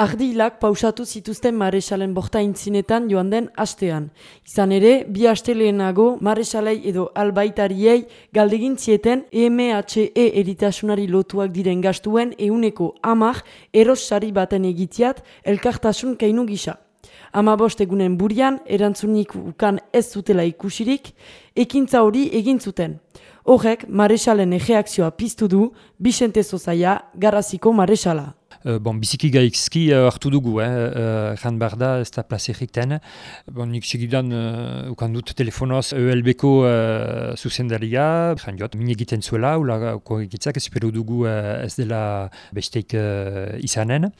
Ardilak pausatu zituzten maresalen borta intzinetan joan den astean. Izan ere, bi asteleenago maresalei edo albaitariei galdegin zieten EMHE eritasunari lotuak diren gastuen euneko amak erossari baten egitiat elkartasun kainu gisa. Ama egunen burian, erantzunik ukan ez zutela ikusirik, ekintza hori egin zuten. Horrek, maresalen egeakzioa piztu du, Bixente Zozaia, Garaziko maresala. Uh, bon, biziki gaizki uh, hartu dugu, eh, uh, jan behar da, ez da plaze egiten. Bon, nik segidan, uh, ukan dut telefonoz, ELB-ko uh, zuzendaria, jan jot, min egiten zuela, ulako egitzak, espero dugu uh, ez dela besteik uh, izanen.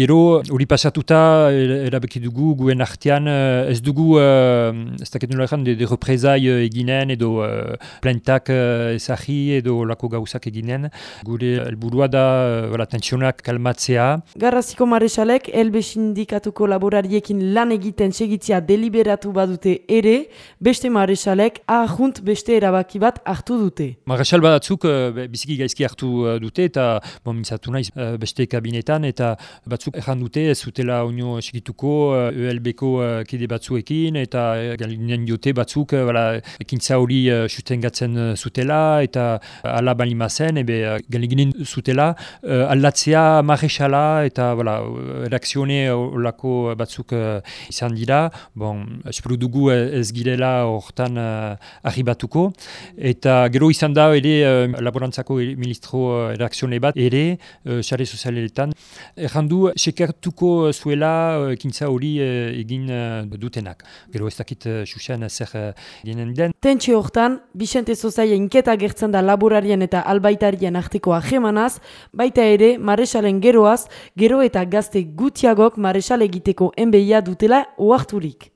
Gero, hori pasatuta, erabeki dugu, guen artean, uh, ez dugu, uh, ez dakit nula de, de represai eginen, edo uh, plantak uh, ezagi, edo lako gauzak eginen. Gure helburua da, uh, tensionak kalmat batzea. Garraziko maresalek, elbe sindikatuko laborariekin lan egiten segitzia deliberatu badute ere, beste maresalek ahunt beste erabaki bat hartu dute. Maresal badatzuk uh, biziki gaizki hartu uh, dute eta bon, mintzatu naiz uh, beste kabinetan eta batzuk erran dute ez zutela oino segituko uh, ELB-ko uh, kide batzuekin eta uh, galinen diote batzuk uh, voilà, ekintza hori uh, sustengatzen uh, zutela eta uh, ala balimazen ebe uh, galinen zutela uh, aldatzea marresala eta voilà, reakzione olako batzuk uh, izan dira. Bon, espero dugu ez girela hortan uh, arribatuko. Eta gero izan da ere uh, laborantzako ministro uh, reakzione bat ere, uh, xare sozialetan. Errandu, sekertuko zuela uh, kintza hori uh, egin uh, dutenak. Gero ez dakit uh, xuxen zer uh, ginen den. Tentsi hortan, Bixente Zozaia inketa gertzen da laborarien eta albaitarien arteko ahemanaz, baita ere, maresalen geroaz, gero eta gazte gutiagok maresal egiteko enbeia dutela oarturik.